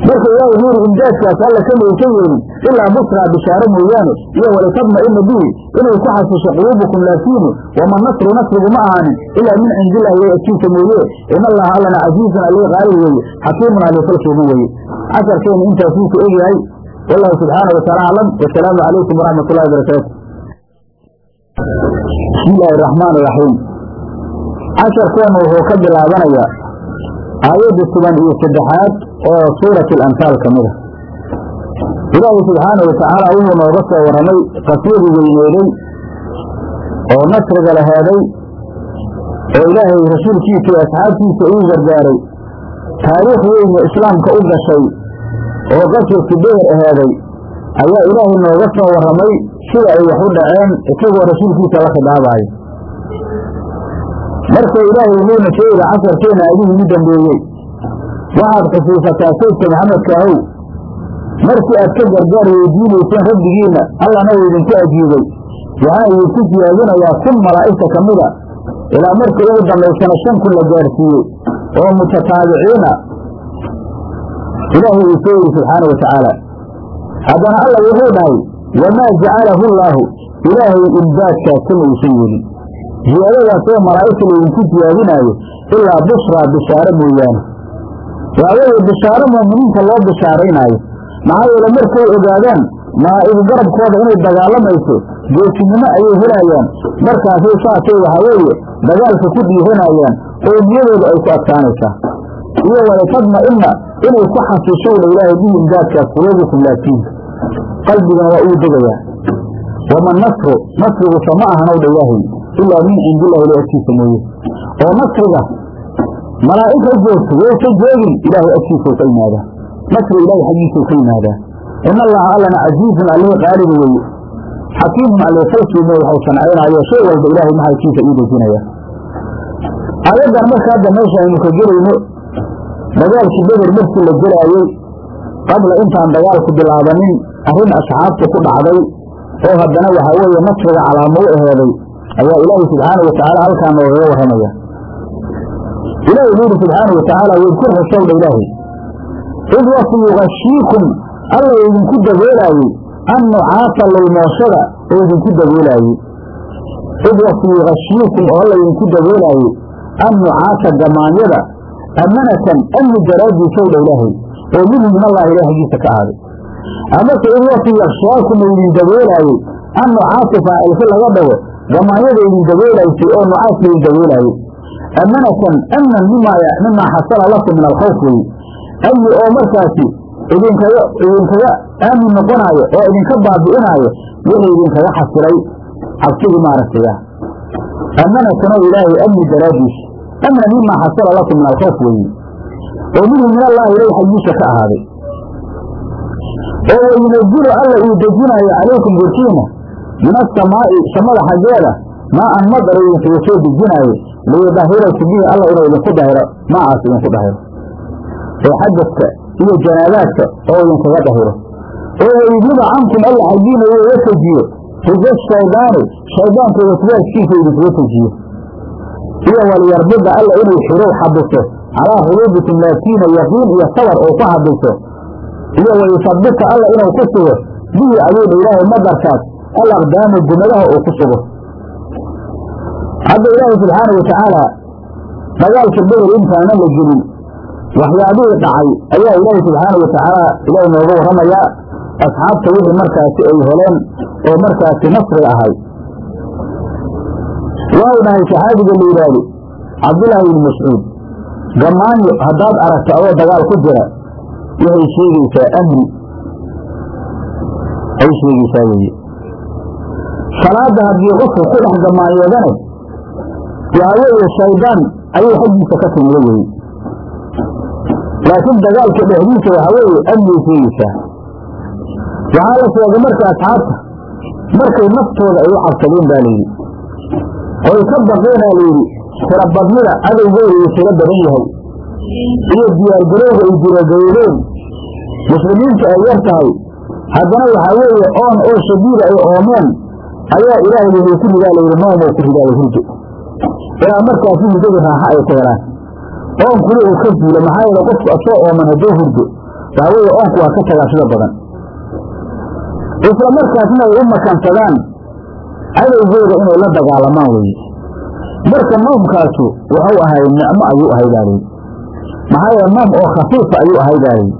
marka wuxuu yidhi imdaadkaas alla kama uusan yeelin ilaa bushraa bishaare mooyaane iyo walitadma'ina bihi inay ku xasisho quluubukum laakiinu wama nasru nasrigu ma ahaanin ilaa min cindillahi way agtiisa mooye in allaha allana casiizun alii qaalib weeye xakiimun alii falsuuban weeye casharkeenu intaasuu ku egyahay wallahu subxaana wataala aclam wasalaamu calaykum waraxmat ullahi barakaatu bismi illaahi araxmaan iraxiim casharkeenu wuxuu ka bilaabanayaa aayadda toban iyo saddexaad oo suurati alanfaal ka mid a ilaahay subxaanau watacaala wuxuu nooga soo warramay qaswadii weyneeday oo nasriga la heeday oo ilaahay rasuulkiisa iyo asxaabtiisa uu gargaaray taariikh weyne islaamka u gashay oo qaswadki beher aheeday ayaa ilaahay nooga soo warramay sida ay wax u dhaceen isagoo rasuulkiisa la khidaabayo marka ilaahay wuxuuna sheegaya casharkeena adigu ugu dambeeyey waxaad xusuusataa saydka maxamedka ahow markii aad ka gargaar weydiinayseen rabbigiinna allana uu idinku ajiibay. Waxaa idinku siyaadinayaa kun malaa'igta ka mida ilaa markii ugu dambaysana shan kun la gaarsiiyey. Oo mutataabiciina. Ilaahay uu soo yidhi subxaana wa haddana alla wuxuu dhahay wamaa jacalahu llaahu ilaahay imdaadkaas kama uusan yeelin ziyaadadaas oo malaa'igta laydinku siyaadinaayo ilaa bushraa bishaare mooyaane waaweye bishaaro muuminiinta loo bishaaraynaayo maxaa yeele markay ogaadaan malaa'igu garabkooda inay dagaalamayso geesinimo ayay helayaan. Markaasay saasay waxaa weeye dagaalka ku dhiiranayaan oo niyadooda ay ku adkaanaysaa. Iyo walitadma'inna inay ku xasishowdha ilaahay bihi imdaadkaas quluubukum laakiinka qalbigana waa uu degayaa wama nasru nasrigusa ma ahanowdha ilaahay ilaa min cindillahi ila agtiisa mooye. Oo nasriga malaa'ig ha joogto waysa joogin. Ilaahay agtiisau ka yimaadaa nasri ilaahay xaggiisau ka yimaadaa in allaha allana casiizun allihi qaaliga weeye. Xakiimun alli falkiime waxau sancaynaayo shay walba ilaahay maxalkiisa ii dejinaya. Aayaddan marka hadda meesha aynu ka gelayno dagaalkii beder markii la gelaayey qabla intaan dagaalku bilaabanin arrin asxaabta ku dhacday oo haddana waxaa weeye nasriga calaamo u aheeday ayaa ilaahay subxaanau watacaala halkaa noogaga warramaya ilahi wuxuu yidhi subxaanau watacaala wadkur xusowdha ilaahay id waqti yugashiikum alla idinku daboolaayey an nucaasa laymooshada oo idinku daboolaayey id waktigii khashiikum oo laydinku daboolaayo an nucaasa gamaanyada amanatan amni daraaddiisow dha ilaahay oo minhu min allahi ilahi xaggiisa ka ahaaday amase id waktii yakshaakum laydin daboolaayey an nucaasa faacilka laga dhago gamaanyada idin daboolaysay oo nucaas laydin daboolaayey amanatan amnan mimaa xasala lakum min alkhawf weye amni oo markaasi idinkaga idinkaga aamin noqonaayo oo idinka baabi'inaayo wixii idinkaga xasilay cabsidii maaragtay ah amanatano ilaahay amni daraaddiis amnan mimaa xasala lakum min alkhawf weeye oo minhu min allahi ilahi xaggiisa ka ahaaday oo wayunazilu alla uu dejinaayo calaykum korkiina min asamaa'i samada xaggeeda maa an madar idinkaga soo dejinaayo liyudahirakum bihi alla inuu idinku dahiro maacaas idinku dahiro oo xadadka iyo janaabaadka oo idinkaga dahiro oo wayudhiba cankum alla xaggiina uu iga tejiyo rija shaydaani shaydaanka waswaaskiisa idinkaga tejiyo iyo walyarbida alla inuu xirow xabiso calaa quluubikum laakiina yaqiin iyo sabar oo ku xabiso iyo wayusabita alla inuu ku sugo. Bihi ayuudha ilaahay madarkaas alaqdaami gumadaha uu ku sugo hadda ilaahay subxaanau watacaala dagaalka bedel intaanan la gelin. Waxyaabihii dhacay ayaa ilaahay subxaana watacaala ilaah nooga warramayaa asxaabta wixii markaasi ay heleen oo markaasi nasri ahay. Waxau dhahay saxaabiga la yidhaahdo cabdullaahi ibni mascuud gamaanyo haddaad aragto adoo dagaal ku jira waxay sheegaysaa amni. Ay sheegaysaa weeye. Salaada haddii qofku ku dhex gamaanyoodane waxaa weeye shaydaan ayuu xaggiisa ka timida weeye laakiin dagaalka dhexdiisa waxaa weeye amniyay sheegaysaa waxaa la sheegay marka asxaabta markay naftooda ay u cabsadeen baa layidhi oy ka baqeenaa layidhi tirabadnida cadowgooda uu isaga badan yahay. Iyo diyaargarowga ay diyaargaroobeen. Muslimiinta ay yar tahay. Haddana waxaa weeye oon oo shadiida ay oomeen ayaa ilaahay wuxuu ku ridaa layidhi noomoo ku ridaayo hurdo ilaa markaasi hurdada raaxa ay ku helaan. Oonkuna uu ka duula maxaa yeele qofku asoo ooman hadduu hurdo. Waxaa weeye oonku waa ka tagaa sida badan. Isla markaasna ay u makansadaan cadowgooda inay la dagaalamaan weeye. Marka noomkaasu wuxuu ahay nicmo ayuu ahay baa layidhi maxaa yeele noom oo khafiifa ayuu ahay baa layidhi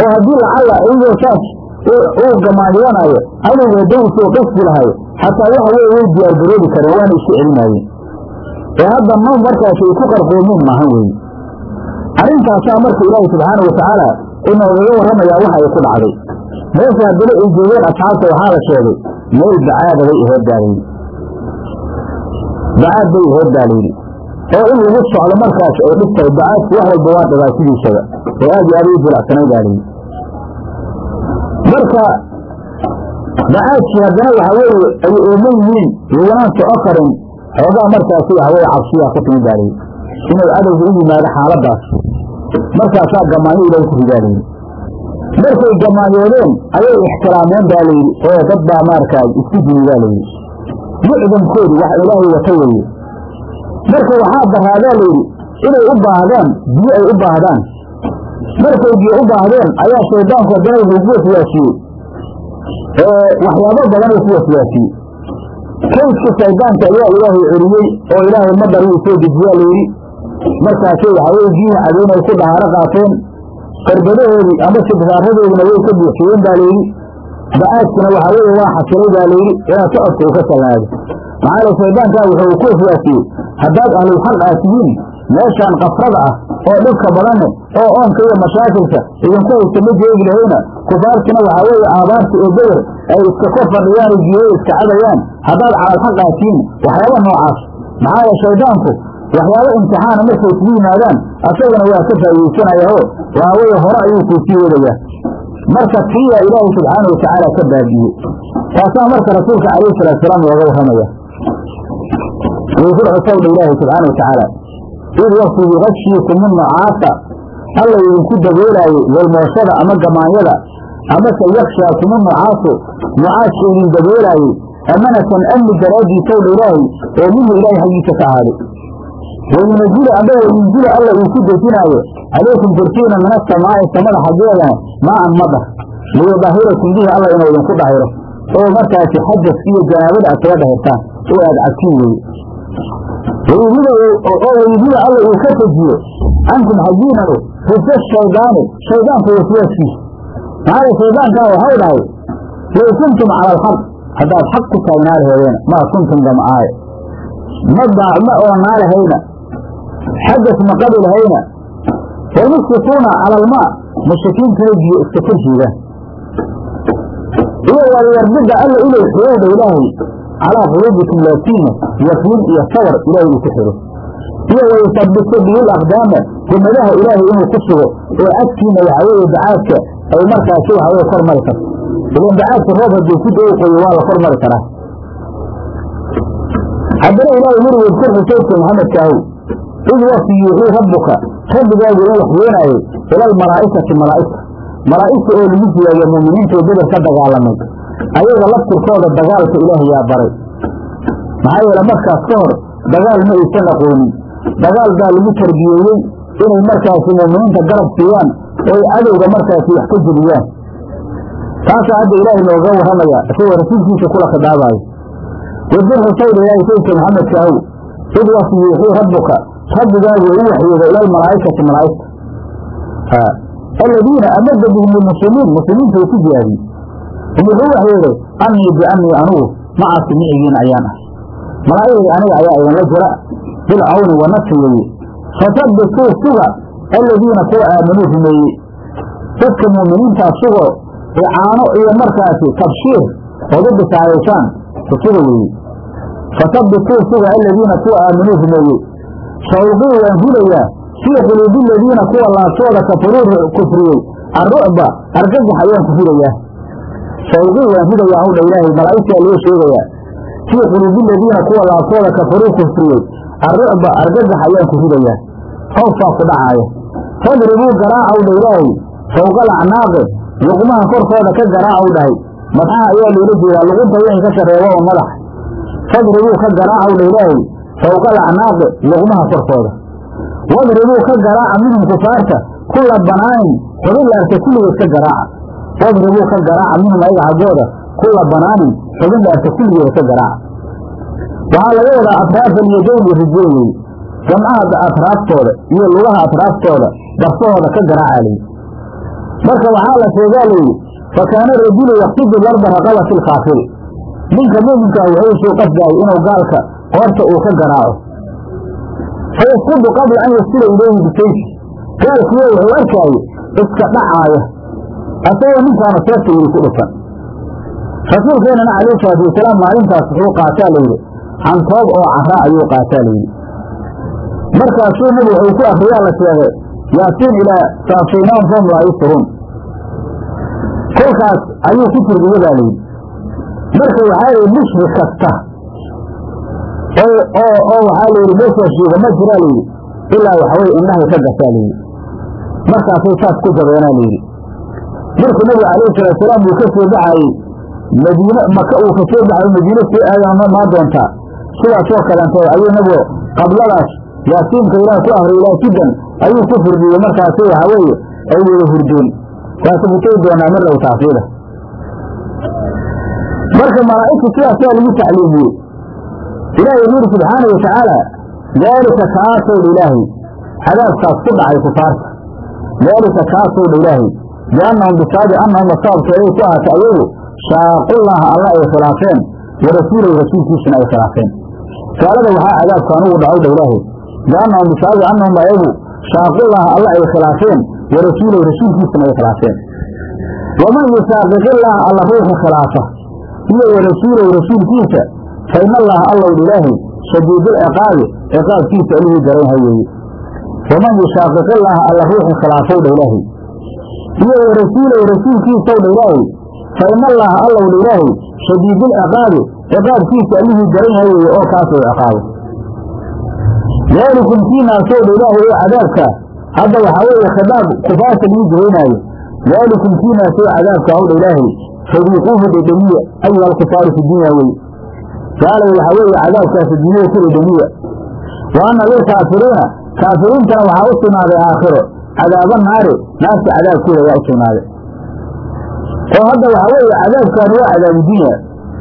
oo haddii lacalla iyagoo saas uu gamaanyoonaayo cadowga hadduu soo qasbi lahay xataa waxa weeye way diyaargaroobi kareen waana isku celinaayeen ee hadda noom markaas ay ku qarqoomiin maahan weeye arrintaasaa marka ilaahi subxaana watacaala inoogaga warramayaa waxa ay ku dhacday. Meesha haddana ay joogeen asxaabta waxaa la sheegay meel bacaada bay aheed baa layidhi bacaad bay aheed baa oo in lagu socdo markaas ay dhibtahay bacaadku wax walba waa sidiisaba oo aad iyo aad u jilacsanay baa marka bacaadkii haddana waxa weeye ay ooman yihiin laganaan soco karin xoogaa markaasi weye cabsiyaa ku timid baa layidhi inuu cadowga u yimaado xaaladaas. Markaasaa gamaanyo ilaahay ku layidhi markay gamaanyoodeen ayay ixtiraameen baa layidhi oo dad baa maarkaa isku jimi baa layidhi mucdamkoodu wax ilaahay wata weeye marka waxaa daraadaa layidhi inay u baahdaan biyo ay u baahdaan. Markay biyo u baahdeen ayaa shaydaanku haddana wuxuu ku waswaasiyey waxyaabo badan uu ku waswaasiyey kayska shaydaanka ayaa ilaahay celiyey oo ilaahay madar wuu soo dejiyaa layidhi markaasay waxaa weye biyihii cadoon ay ku dhahaaro qaateen. Qarbadahoodii ama sibraaradoodina way ka buuxiyeen baa layidhi bacaadkuna waxaa weeye waa xasilay baa layidhi inaa socodka uu ka sallaado maxaa le shaydaankaa wuxuu ku waswaasiyey haddaad ahlulxaq aad tihiin meeshaan kafrada ah oo dhibka badanne oo oonka iyo mashaakilka idinku haysta ma joogi lahayna kufaartina waxaa weeye aabaarta oo beder ay iska kor fadhiyaan oo jihada iska cadayaan haddaad calalxaq aad tihiin waxyaaba noocaas maxaa yeele shaydaanku waxyaabo imtixaana markay kugu yimaadaan asagana waa ka faa'iidaysanaya oo waxaa weeye hore ayuu kuu sii wadayaa. Marka tiiyaa ilaahay subxaana watacaala ka baabi'iyey taasaa marka rasuulka calayhi salaatusalaam looga warramaya wuu ku subxaana watacaala id waktigii qashiikumu nucaasa alla idinku daboolaayo walmooshada ama gamaanyada amase yakshaakuma nucaasu nucaasku idin daboolaayey amanatan amni daraaddiisowdha ilaahay oo minhu ilaahay xaggiisa ka ahaaday wayunazilu amba wayunzilu alla uu ku dejinaayo calaykum korkiina min asamaa'i samada xaggeedana maaan madar liyudahirakum bihi alla inuu idinku dhahiro oo markaasi xadas iyo janaabada aad kaga dhahirtaan oo aad cabtiin weye oo weydiya alla uu ka tejiyo cankum xajiinanu risa shaydaani shaydaanka waswaaskiisa maxaa shaydaankaa waxau dhahay low kuntum cala alxaq haddaad xaq ku taagnaa laheedeena maa kuntum gamcaaye ma ma oonaa lahayna xadas ma qabi lahayna. Walmushrikuuna cala almaa mushrikiintuna biyo iska korjiidaan iyo walyarbida alla inay xiyowdha ilaahay calaa quluubikum laatiina yaqiin iyo sabar ilaahay uu ku xiro. Iyo wayusabitu biyul aqdaama gumadaha ilaahay inuu ku sugo oo agtiina waxaa weeye bacaadka ay markaasi waxaweye kor mari karto ilan bacaadka roob hadduu ku dao qoyo waa la kor mari karaa. Haddana ilaahay wuri wadkur xusaydka maxamedkaahu id waqti yuuxii rabbuka rabbigaagu u waxyoonaayey ila almalaa'ikati malaa'igta malaa'igta oo lagu jiyaaya muuminiinta oo bedel ka dagaalamay. Ayaga laftirkooda dagaalka ilaahay yaa baray. Maxaa yeele markaas ka hor dagaal ma aysan aqoonin. Dagaal baa lagu tarbiyeeyey inay markaasi muuminiinta garab siiyaan oo ay cadowga markaasi wax ka jeliyaan taasaa hadda ilaahay nooga warramaya isagoo rasuulkiisa kula khidaabayo wadir xusayda ilaahay saydka maxamedkaahu id waqti yuuxii rabbuka rabbigaagu u waxyooda ila almalaa'ikati malaa'igta. Aladiina amada bihim lmuslimiin muslimiinta ku jihaadiye wuxuu waxyooday annii biannii anugu macaasi micigiin ayaan ah malaa'igay aniga ayaa idinla jira bilcawni wa nasri weye fasabituu suga aladiina kuwa aamanuu rumeeyey. Dadka muuminiintaa sugo icaano iyo markaasi tabshiir ood u bisaaraysaan suga weeye fasabituu suga aladiina kuwa aamanuu rumeeyey shawquu waan hulayaa fii quluubi aladiina kuwa laabtooda kafaruu kufriyey arrucba argagax ayaan ku hulayaa shawquu waan hidayaa hawdha ilaahay malaa'igtaa loo sheegayaa fii quluubi aladiina kuwa laabtooda kafaruu kufriyey arrucba argagax ayaan ku hidayaa hoofkaa ku dhacaaya fadribuu garaacawdha ilaahay fawqa alacnaaqi luqmaha korkooda ka garaacaw dhahay. Madaxa ayaa loola jeedaa luqunta wixii ka sarreeba oo madax. Fadribuu ka garaacawdha ilaahay fawqa alacnaaqi luqmaha korkooda. Wadribuu ka garaaca minhum kufaarta kulla banaanin xubin dhaarta kulligeed ka garaaca wadribuu ka garaaca minhum ayaga xaggooda kulla banaanin xubin dhaarta kulligeeda ka garaaca waxaa laga wadaa atraafan iyo dayn iyo rijeen weye jamcaha atraaftooda iyo lugaha atraaftooda darsahooda ka garaaca layidhi marka waxaa la sheegaa layidhi fa kaana rajulu yaktidu larba raqabati alkaafiri ninka mu'minkaa wuxuu suu qasdaayay inuu gaalka qoorta uu ka garaaco fayasqudu qabla an yasila ilayhi bisayfi gaalkiyo wuxuu arkaaye iska dhacaaya asagoo ninkaana seefta weli ku dhufan rasuulkeenana calayhi salaatu wasalaam maalintaas wuxuu qaataa layidhi cantoob oo cara ayuu qaataa layidhi markaasuu nabi wuxuu ku akriyaa la sheegay yaasiin ilaa saafiinaan fahum laa yusiruun kolkaas ayuu ku firdiye baa layidhi marka waxaa layidhi mushrik kasta. Oo oo oo waxaa layidhi meeshaas jooga ma jiraa layidhi ilaa waxaweye indhahay ka gasaa layidhi markaasay saas ku jabeenaa layidhi markuu nabigu calayhi salaatusalaam uu ka soo baxayey madiine maka uu ka soo baxay madiine soo aadana maa doontaa. Sidaasoo kaleenteed ayuu nabigu qabladaas yaasiinka ilaah ku ahriy ilaa jiddan ayuu ku firdiyey markaasi waxaa weeye ay wada hurdeen waa kubutay doonaa mar dhow taasiida marka malaa'igta sidaasaa lagu tacliimiyey. Ilaahay wuxu yidhi subxaana wa tacaala daalika kaasowdha ilaahay. Cadaabkaas ku dhacay kufaarta. Daalika kaasowdha ilaahay. Biannahum bisaabi annahum asaabkeeday ku ahaatay ayagu shaaqullaha alla ay khilaafeen wa rasuulkiisuna ay khilaafeen. Gaalada waxaa cadaabkaan ugu dhacowdha ilaahay. Biannahum bisaabi annahum ayagu shaaqullaha alla ay khilaafeen wa rasuulahu rasuulkiisuna ay khilaafeen waman yusaaqiqillaha alla ruuxa khilaafa iyo wa rasuulahu rasuulkiisa fa in allaha ilaahay shadiidulciqaabi ciqaabkiisa alihii daran hayeeye waman yushaaqiqillaha alla ruuxa khilaafowdha ilaahay iyo wa rasuulahu rasuulkiisowdha ilaahay fa in allaha ilaahay shadiidulciqaabi ciqaabkiisa allihii daran hayeeye oo kaasoo ciqaabo daalikum kiinaasowdha ilaahay oo cadaabka. Hadda waxaa weeye khidaab kufaarta lagu jihaynaayo daalikum kiinaasoo cadaabka howdha ilaahay. Fadiiquuhu dhedhemiya ayuha alkufaaru fi dunya weye gaalay waxaa weeye cadaabkaas adduunyada ku dhedhemiya wa anna lilkaafiriina kaafiriintana waxaa u sugnaaday aakhiro. Cadaaba naari naarta cadaabkeeda ayaa u sugnaaday. Oo hadda waxaa weeye cadaabkaani waa cadaabu dunya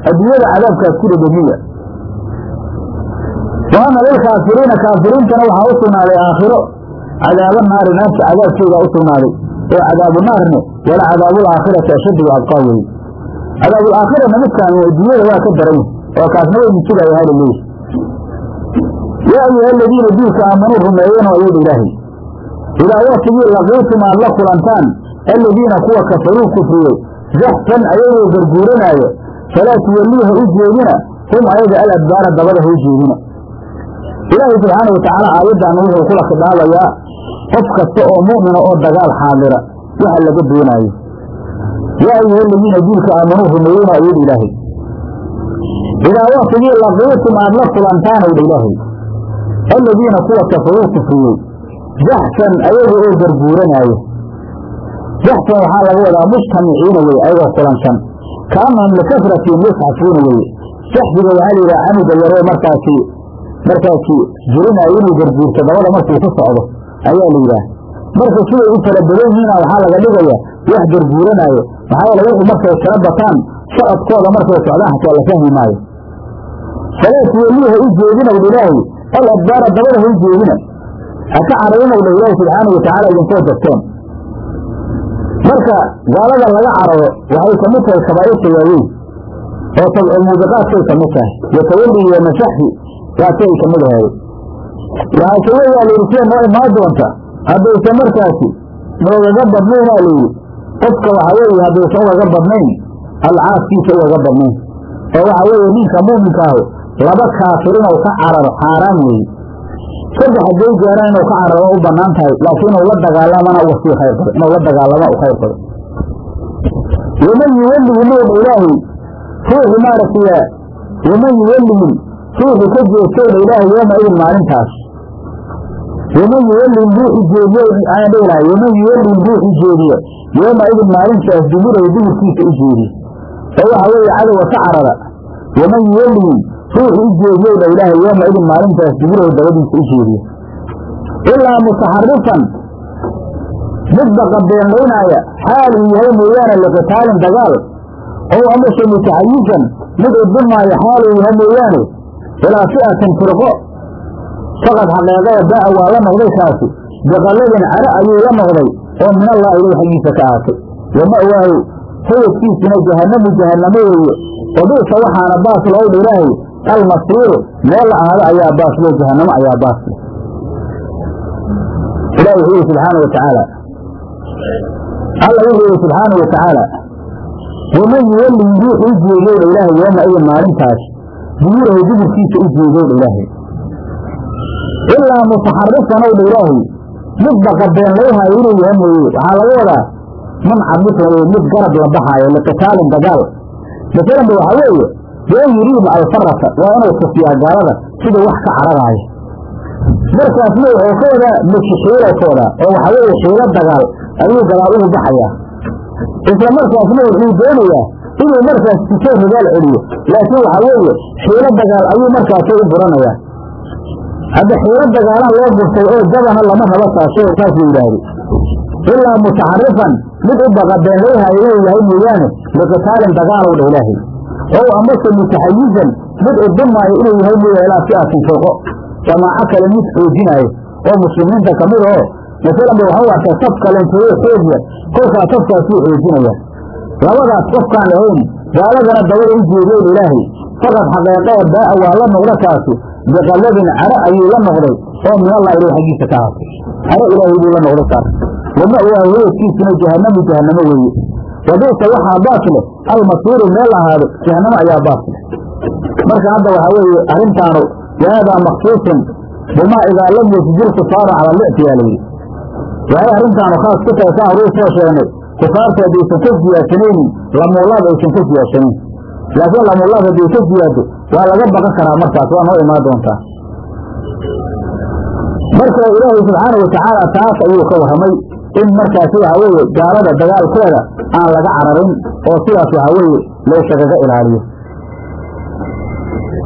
adduunyada cadaabkaas ku dhedhemiya wa ana lilkaafiriina kaafiriintana waxaa u sugnaaday aakhiro. Cadaaba naari naarta cadaabkeedaa u sugnaaday. Oo cadaabu naarne wala cadaabulaakhirati ashaddu wa abqaa weye cadaabulaakhirana midkaan adduunyada waa ka daran oo kaasna waynu sugaya hali leeyi yaa ayuha aladiina diinka aamanuu rumeeyeen oo ilaahay. Idaa waktigii laqiitum aad la kulantaan aladiina kuwa kafaruu kufriyey. Zaxfan ayagoo garguuranaayo falaa tuwalliiha u jeedina hum ayaga aladbaara dabada ha u jeedina ilaahay subxaana watacaala aayaddan wuxuu kula khidaabayaa qof kasta oo mu'mina oo dagaal xaadira waxa laga doonaayo. Yaa ayuha aladiina diinka aamanuu rumeeyena ayuudha ilaahay. Idaa waktigii laqiitum aad la kulantaan owdha ilaahay. Aladiina kuwa kafaruu kufriyey jaxsan ayaga oo garguuranaayo jaxsan waxaa laga wadaa mujtamiciina weye ayagoo kulansan. Kaanahum likasratin yasxafuuna weye jaxsiga waxaa la yidhaha canuga yaree markaasi markaasi jirinaayo inuu garguurto dabada markuu ku socdo ayaa la yidhaah marka siday u fara badan yihiina waxaa laga dhigaya wax garguuranaayo maxaa yeele wuxu markay kala bataan socodkooda markay socdaan xataa la fahmi maayo. Falaa tuwalliiha u jeedinowdha ilaahay al adbaara dabada ha u jeedina ha ka cararinowdha ilaahi subxaanau watacaala idinkoo darteen marka gaalada laga cararo waxay ka mid tahay kabaa'irta waaweyn oo tabculmuubiqaadkay ka mid tahay iyo tawalli iyo nasaxi waasi ay ka mid aheeday waxaa ka weyaa layidhi sida noo imaan doonta haddaysan markaasi noogaga badnaynaa layidhi qofka waxa weeye haddaysan ugaga badnayn alcaaskiisa ugaga badnayn oo waxa weeye ninka mu'minka ahu laba kaafir inuu ka cararo xaaraan weeye saddex hadday gaaraan inuu ka cararo u bannaan tahay laakiin inuu la dagaalamana uga khayr badan inuu la dagaalama u khayr badan waman yuwallihim owdha ilaahay ruuxi maaragtay waman yuwallihim ruuxi ka jeestowdha ilaahay yooma idin maalintaas. Waman yuwallihim ruuxi jeediyo aan dhihi lahay waman yuwallihim ruuxi jeediyo yooma idin maalintaas dumurahu duhurkiisa u jeediyo oo waxa weeye cadowga ka carara. Waman yuwallihim ruuxu u jeediyowdha ilaahay yooma idin maalintaas duburahu dabadiisa u jeediyo ilaa mutaxarifan mid baqabeenlaynaaya xaal uu yahay mooyaane liqitaalin dagaal ow amase mutaxayizan mid udumaayo xaal uu yahay mooyaane ilaa fi'atin firqo faqad xaqeeqada baa'a waa la noqday kaasi. Biqalladin caro ayuu la noqday oo min allah ilah xaggiisa ka ahaatay wama'waahu sayadkiisina jahannamu jahannamo weeye. Wabi'sa waxaana baas lowdha ilaahay almasiiru meel la ahaado ayaa baaslo jahannamo ayaa baasle ilahi wuxuu yihi subxaana wa alla wuxuu yihi subxaana wa waman yuwallihim ruuxu u jeedowdha ilaahay yooma idin maalintaas duburahu duburkiisa u jeedowdha ilaahay. Ilaa mutaxarifan owdha ilaahay mid baqabeenlayhaayo inuu yahay mooye. Waxaa laga wadaa muncabifan weye mid garab la baxaayo liqitaalin dagaal masalanba waxaa weeye been yuriidu alfarata waa inuu tusiyaa gaalada sida wax ka cararaayo. Markaasna wuxuu ka wadaa majixiilo ka wadaa oo waxaa weeye xiilo dagaal ayuu gadaal ugu baxayaa. Isla markaasna wuxuu doonayaa inuu markaas sisoo rigaal celiyo. Laakiin waxaa weeye xiilo dagaal ayuu markaasi u buranayaa. Hadda xiilo dagaalan loo burtay oo jabana lama rabo taasoo saasuu yidhaahdi ilaa mutaxarifan mid u baqabeenlayhayo inuu yahay mooyaane liqitaalin dagaalow dha ilaahay. Ow amase mutaxayizan mid udumaayo inuu yahay mooya ilaa fi'atin firqo jamaaco kale mid xoojinaayo. Oo muslimiinta ka mid oo masalanba waxau arkaa saf kalentooyo xoogya kolkaa safkaasuu xoojinaya labadaas qofkaan lahayn gaaladana dabada u jeediyow ilaahay. Faqad xaqeeqee baa'a waa la noqda kaasi. Biqalladin caro ayuu la noqday oo min allah ilah xaggiisa ka ahaatay caro ilaahay buu la noqday kaas. Wama'waahu hawedkiisuna jahannamu jahannamo weeye. Wabi'sa waxaa baas leh. Almasiiru meel ahaado jahannamo ayaa baas leh. Marka hadda waxaa weeye arrintaanu waadaa maksuusun bimaa idaa lam yasjil kufaara cala licti yaa layidhi waxay arrintaanu khaas ku tahay saa horuu soo sheegnay kufaarta haddaysan ka siyaadsanaynin lamuulaad aysan ka siyaadsanayn laakiin lamuulaad hadday ka siyaado waa laga baqan karaa markaas waa noo imaan doontaa marka ilaahay subxaana watacaala taas ayuu ka warramay in markaasi waxaa weeye gaalada dagaalkooda aan laga cararin oo sidaas waxaa weeye layskagaga ilaaliyo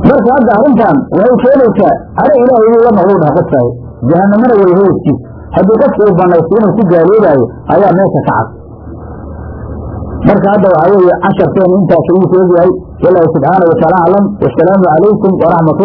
marka hadda arrintan waxay keenaysaa caro ilaahay inuu la noqdou dhaha qofkaay jahanamana way hooskiis haddii qofku uu banaysto inuu ku gaaloobaayo ayaa meesha ka cad marka hadda waxaa weeye casharkeenu intaas ayuu ku egyahay walaahi subxaana wataala aclam wasalaamu calaykum waraxmat